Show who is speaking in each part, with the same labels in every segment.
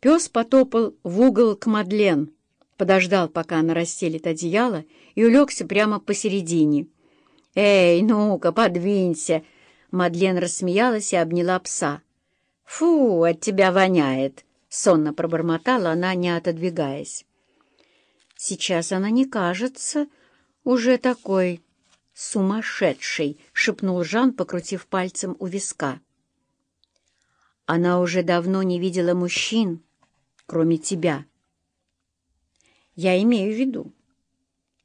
Speaker 1: Пес потопал в угол к Мадлен, подождал, пока она расстелит одеяло, и улегся прямо посередине. «Эй, ну-ка, подвинься!» Мадлен рассмеялась и обняла пса. «Фу, от тебя воняет!» — сонно пробормотала она, не отодвигаясь. «Сейчас она не кажется уже такой сумасшедшей», — шепнул Жан, покрутив пальцем у виска. «Она уже давно не видела мужчин, кроме тебя». «Я имею в виду.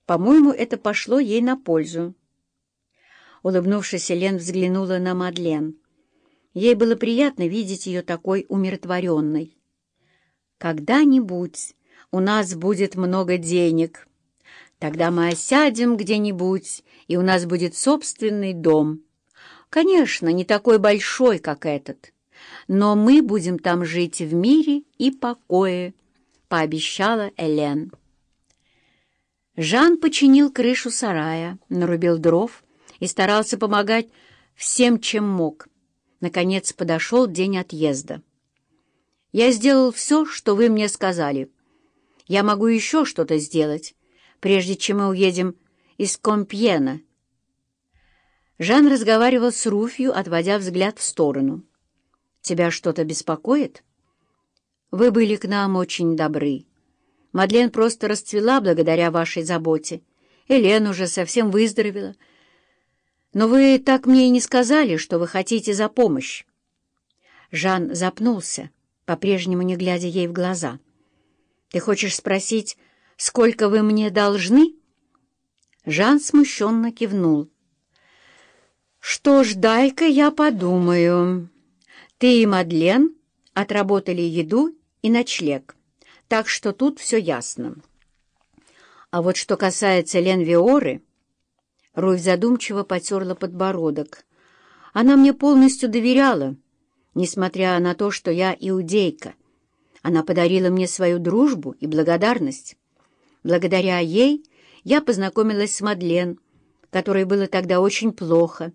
Speaker 1: По-моему, это пошло ей на пользу». Улыбнувшись, Лен взглянула на Мадлен. Ей было приятно видеть ее такой умиротворенной. «Когда-нибудь у нас будет много денег. Тогда мы осядем где-нибудь, и у нас будет собственный дом. Конечно, не такой большой, как этот, но мы будем там жить в мире и покое», — пообещала Элен. Жан починил крышу сарая, нарубил дров и старался помогать всем, чем мог. Наконец подошел день отъезда. «Я сделал все, что вы мне сказали. Я могу еще что-то сделать, прежде чем мы уедем из Компьена». Жан разговаривал с Руфью, отводя взгляд в сторону. «Тебя что-то беспокоит?» «Вы были к нам очень добры. Мадлен просто расцвела благодаря вашей заботе. Элен уже совсем выздоровела. Но вы так мне и не сказали, что вы хотите за помощь». Жан запнулся, по-прежнему не глядя ей в глаза. «Ты хочешь спросить, сколько вы мне должны?» Жан смущенно кивнул. «Что ж, дай-ка я подумаю. Ты и Мадлен отработали еду и ночлег, так что тут все ясно. А вот что касается Лен Виоры...» Руфь задумчиво потерла подбородок. «Она мне полностью доверяла, несмотря на то, что я иудейка. Она подарила мне свою дружбу и благодарность. Благодаря ей я познакомилась с Мадлен, которой было тогда очень плохо,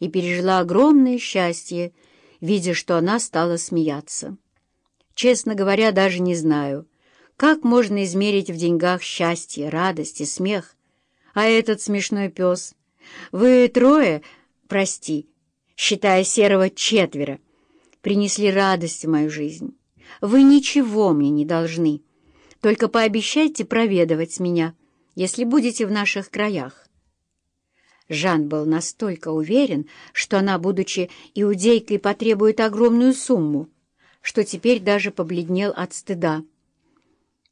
Speaker 1: и пережила огромное счастье, видя, что она стала смеяться. Честно говоря, даже не знаю, как можно измерить в деньгах счастье, радость и смех, а этот смешной пес. Вы трое, прости, считая серого четверо, принесли радость в мою жизнь. Вы ничего мне не должны. Только пообещайте проведывать меня, если будете в наших краях. Жан был настолько уверен, что она, будучи иудейкой, потребует огромную сумму, что теперь даже побледнел от стыда.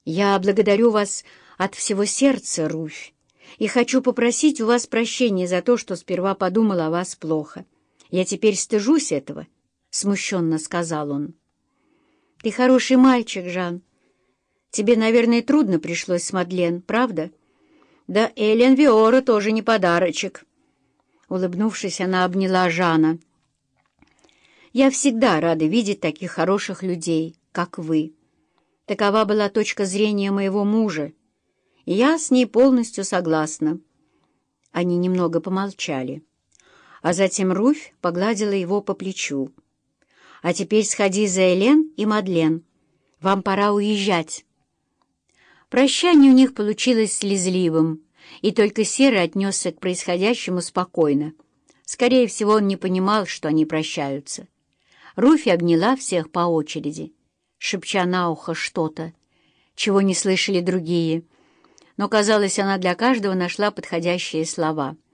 Speaker 1: «Я благодарю вас от всего сердца, Руфь, и хочу попросить у вас прощения за то, что сперва подумал о вас плохо. Я теперь стыжусь этого», — смущенно сказал он. «Ты хороший мальчик, Жан. Тебе, наверное, трудно пришлось с Мадлен, правда?» «Да Элен Виора тоже не подарочек». Улыбнувшись, она обняла Жана. «Я всегда рада видеть таких хороших людей, как вы. Такова была точка зрения моего мужа, я с ней полностью согласна». Они немного помолчали, а затем Руфь погладила его по плечу. «А теперь сходи за Элен и Мадлен. Вам пора уезжать». Прощание у них получилось слезливым, и только Серый отнесся к происходящему спокойно. Скорее всего, он не понимал, что они прощаются. Руфь обняла всех по очереди, шепча на ухо что-то, чего не слышали другие — но, казалось, она для каждого нашла подходящие слова —